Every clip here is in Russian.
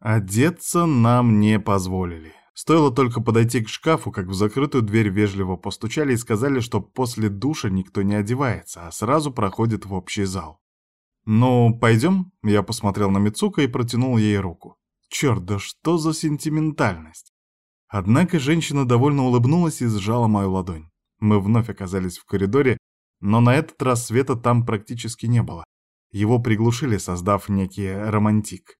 Одеться нам не позволили. Стоило только подойти к шкафу, как в закрытую дверь вежливо постучали и сказали, что после душа никто не одевается, а сразу проходит в общий зал. «Ну, пойдем?» — я посмотрел на Мицука и протянул ей руку. «Черт, да что за сентиментальность!» Однако женщина довольно улыбнулась и сжала мою ладонь. Мы вновь оказались в коридоре, но на этот раз света там практически не было. Его приглушили, создав некий романтик.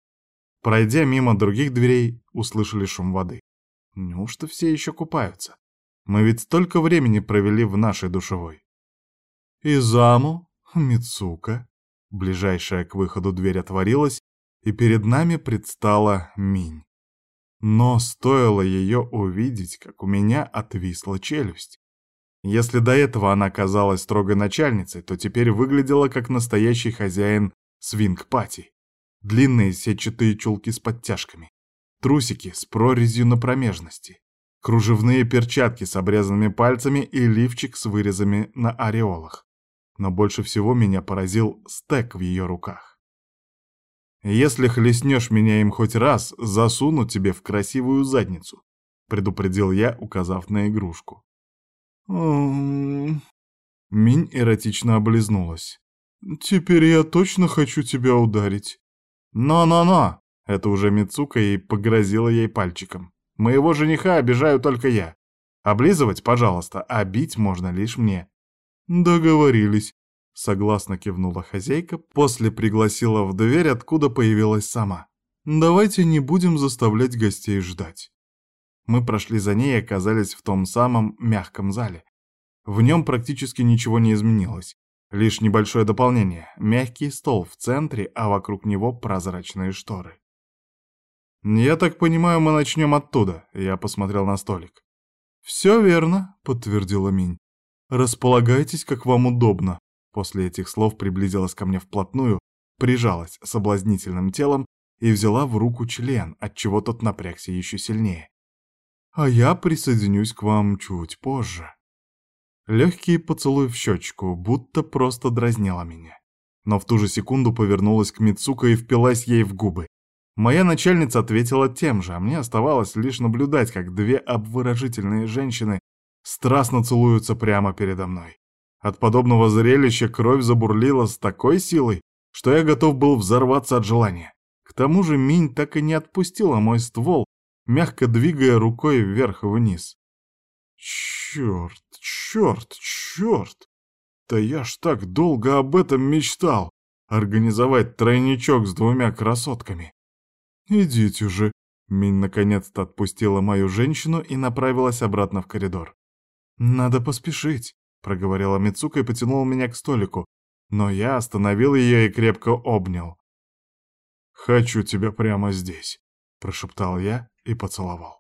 Пройдя мимо других дверей, услышали шум воды. Неужто все еще купаются? Мы ведь столько времени провели в нашей душевой. Изаму, Мицука. Ближайшая к выходу дверь отворилась, и перед нами предстала Минь. Но стоило ее увидеть, как у меня отвисла челюсть. Если до этого она казалась строгой начальницей, то теперь выглядела как настоящий хозяин свинг-пати. Длинные сетчатые чулки с подтяжками, трусики с прорезью на промежности, кружевные перчатки с обрезанными пальцами и лифчик с вырезами на ореолах. Но больше всего меня поразил стек в ее руках. «Если хлестнешь меня им хоть раз, засуну тебе в красивую задницу», — предупредил я, указав на игрушку. Минь эротично облизнулась. «Теперь я точно хочу тебя ударить». «Но-но-но!» — это уже Мицука и погрозила ей пальчиком. «Моего жениха обижаю только я. Облизывать, пожалуйста, а бить можно лишь мне». «Договорились», — согласно кивнула хозяйка, после пригласила в дверь, откуда появилась сама. «Давайте не будем заставлять гостей ждать». Мы прошли за ней и оказались в том самом мягком зале. В нем практически ничего не изменилось. Лишь небольшое дополнение — мягкий стол в центре, а вокруг него прозрачные шторы. «Я так понимаю, мы начнем оттуда», — я посмотрел на столик. «Все верно», — подтвердила Минь. «Располагайтесь, как вам удобно». После этих слов приблизилась ко мне вплотную, прижалась соблазнительным телом и взяла в руку член, отчего тот напрягся еще сильнее а я присоединюсь к вам чуть позже. Легкий поцелуй в щечку, будто просто дразнила меня. Но в ту же секунду повернулась к Мицука и впилась ей в губы. Моя начальница ответила тем же, а мне оставалось лишь наблюдать, как две обворожительные женщины страстно целуются прямо передо мной. От подобного зрелища кровь забурлила с такой силой, что я готов был взорваться от желания. К тому же Минь так и не отпустила мой ствол, мягко двигая рукой вверх-вниз. Черт, черт, черт! Да я ж так долго об этом мечтал! Организовать тройничок с двумя красотками. Идите же. Минь наконец-то отпустила мою женщину и направилась обратно в коридор. «Надо поспешить», — проговорила Мицука и потянула меня к столику, но я остановил ее и крепко обнял. «Хочу тебя прямо здесь», — прошептал я и поцеловал.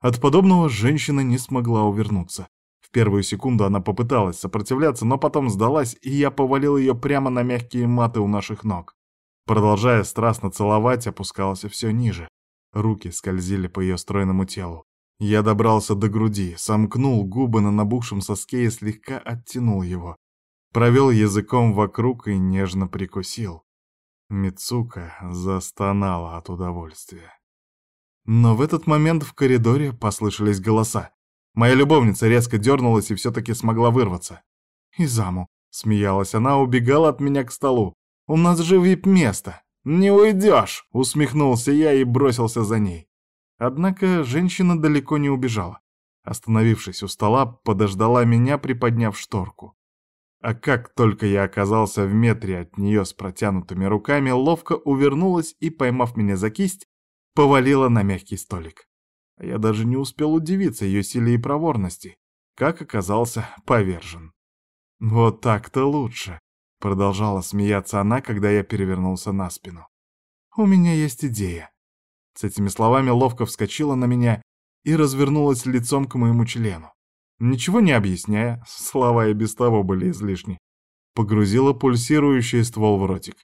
От подобного женщина не смогла увернуться. В первую секунду она попыталась сопротивляться, но потом сдалась, и я повалил ее прямо на мягкие маты у наших ног. Продолжая страстно целовать, опускался все ниже. Руки скользили по ее стройному телу. Я добрался до груди, сомкнул губы на набухшем соске и слегка оттянул его. Провел языком вокруг и нежно прикусил. Мицука застонала от удовольствия. Но в этот момент в коридоре послышались голоса. Моя любовница резко дернулась и все-таки смогла вырваться. «Изаму», — смеялась она, убегала от меня к столу. «У нас же вип-место!» «Не уйдешь!» — усмехнулся я и бросился за ней. Однако женщина далеко не убежала. Остановившись у стола, подождала меня, приподняв шторку. А как только я оказался в метре от нее с протянутыми руками, ловко увернулась и, поймав меня за кисть, повалила на мягкий столик. Я даже не успел удивиться ее силе и проворности, как оказался повержен. «Вот так-то лучше», — продолжала смеяться она, когда я перевернулся на спину. «У меня есть идея». С этими словами ловко вскочила на меня и развернулась лицом к моему члену. Ничего не объясняя, слова и без того были излишни, погрузила пульсирующий ствол в ротик.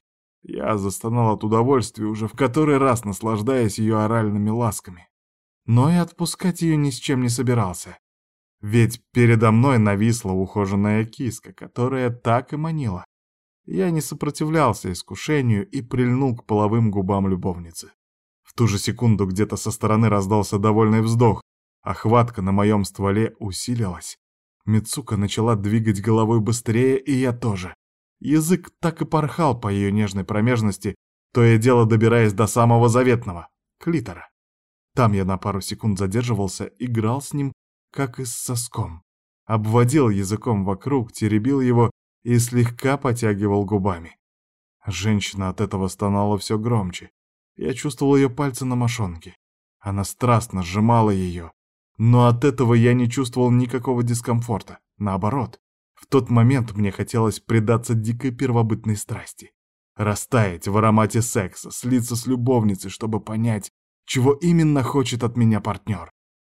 Я застонал от удовольствия, уже в который раз наслаждаясь ее оральными ласками. Но и отпускать ее ни с чем не собирался. Ведь передо мной нависла ухоженная киска, которая так и манила. Я не сопротивлялся искушению и прильнул к половым губам любовницы. В ту же секунду где-то со стороны раздался довольный вздох, а хватка на моем стволе усилилась. Мицука начала двигать головой быстрее, и я тоже. Язык так и порхал по ее нежной промежности, то и дело добираясь до самого заветного — клитора. Там я на пару секунд задерживался, играл с ним, как и с соском. Обводил языком вокруг, теребил его и слегка потягивал губами. Женщина от этого стонала все громче. Я чувствовал ее пальцы на мошонке. Она страстно сжимала ее. Но от этого я не чувствовал никакого дискомфорта. Наоборот, в тот момент мне хотелось предаться дикой первобытной страсти. Растаять в аромате секса, слиться с любовницей, чтобы понять, чего именно хочет от меня партнер.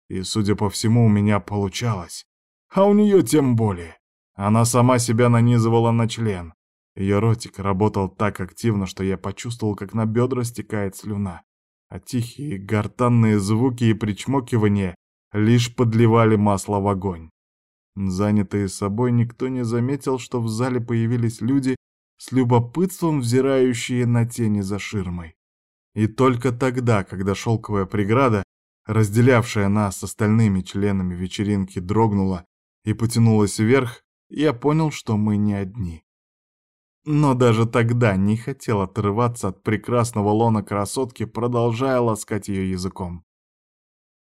И, судя по всему, у меня получалось. А у нее тем более. Она сама себя нанизывала на член. Ее ротик работал так активно, что я почувствовал, как на бедра стекает слюна. А тихие гортанные звуки и причмокивания лишь подливали масло в огонь. Занятые собой, никто не заметил, что в зале появились люди, с любопытством взирающие на тени за ширмой. И только тогда, когда шелковая преграда, разделявшая нас с остальными членами вечеринки, дрогнула и потянулась вверх, я понял, что мы не одни. Но даже тогда не хотел отрываться от прекрасного лона красотки, продолжая ласкать ее языком.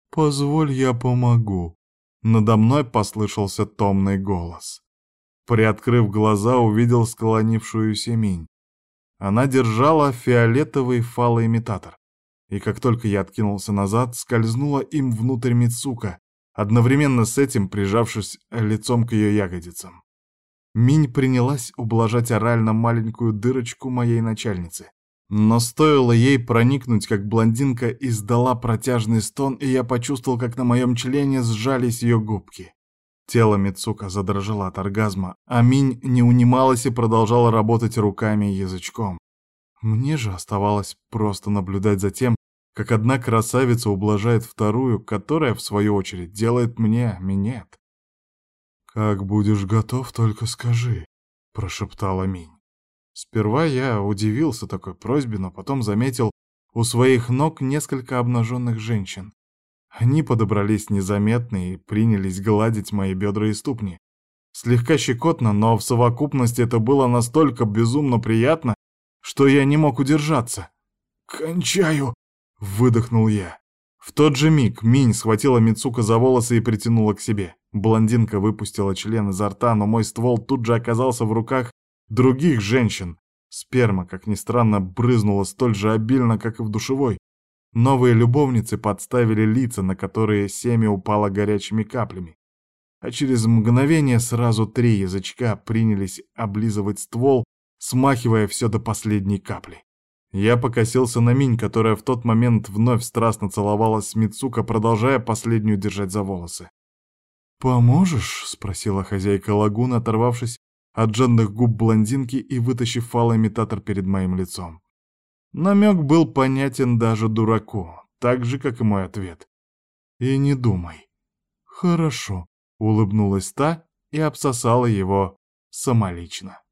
«Позволь, я помогу», — надо мной послышался томный голос. Приоткрыв глаза, увидел склонившуюся Минь. Она держала фиолетовый фалоимитатор. И как только я откинулся назад, скользнула им внутрь Мицука, одновременно с этим прижавшись лицом к ее ягодицам. Минь принялась ублажать орально маленькую дырочку моей начальницы. Но стоило ей проникнуть, как блондинка издала протяжный стон, и я почувствовал, как на моем члене сжались ее губки. Тело Мицука задрожало от оргазма, а Минь не унималась и продолжала работать руками и язычком. Мне же оставалось просто наблюдать за тем, как одна красавица ублажает вторую, которая, в свою очередь, делает мне минет. «Как будешь готов, только скажи», — прошептала Минь. Сперва я удивился такой просьбе, но потом заметил у своих ног несколько обнаженных женщин. Они подобрались незаметно и принялись гладить мои бедра и ступни. Слегка щекотно, но в совокупности это было настолько безумно приятно, что я не мог удержаться. «Кончаю!» — выдохнул я. В тот же миг Минь схватила Мицука за волосы и притянула к себе. Блондинка выпустила член изо рта, но мой ствол тут же оказался в руках других женщин. Сперма, как ни странно, брызнула столь же обильно, как и в душевой. Новые любовницы подставили лица, на которые семя упало горячими каплями. А через мгновение сразу три язычка принялись облизывать ствол, смахивая все до последней капли. Я покосился на Минь, которая в тот момент вновь страстно целовалась с Мицука, продолжая последнюю держать за волосы. «Поможешь?» — спросила хозяйка лагуны, оторвавшись от жадных губ блондинки и вытащив фалоимитатор перед моим лицом. Намек был понятен даже дураку, так же, как и мой ответ. «И не думай». «Хорошо», — улыбнулась та и обсосала его самолично.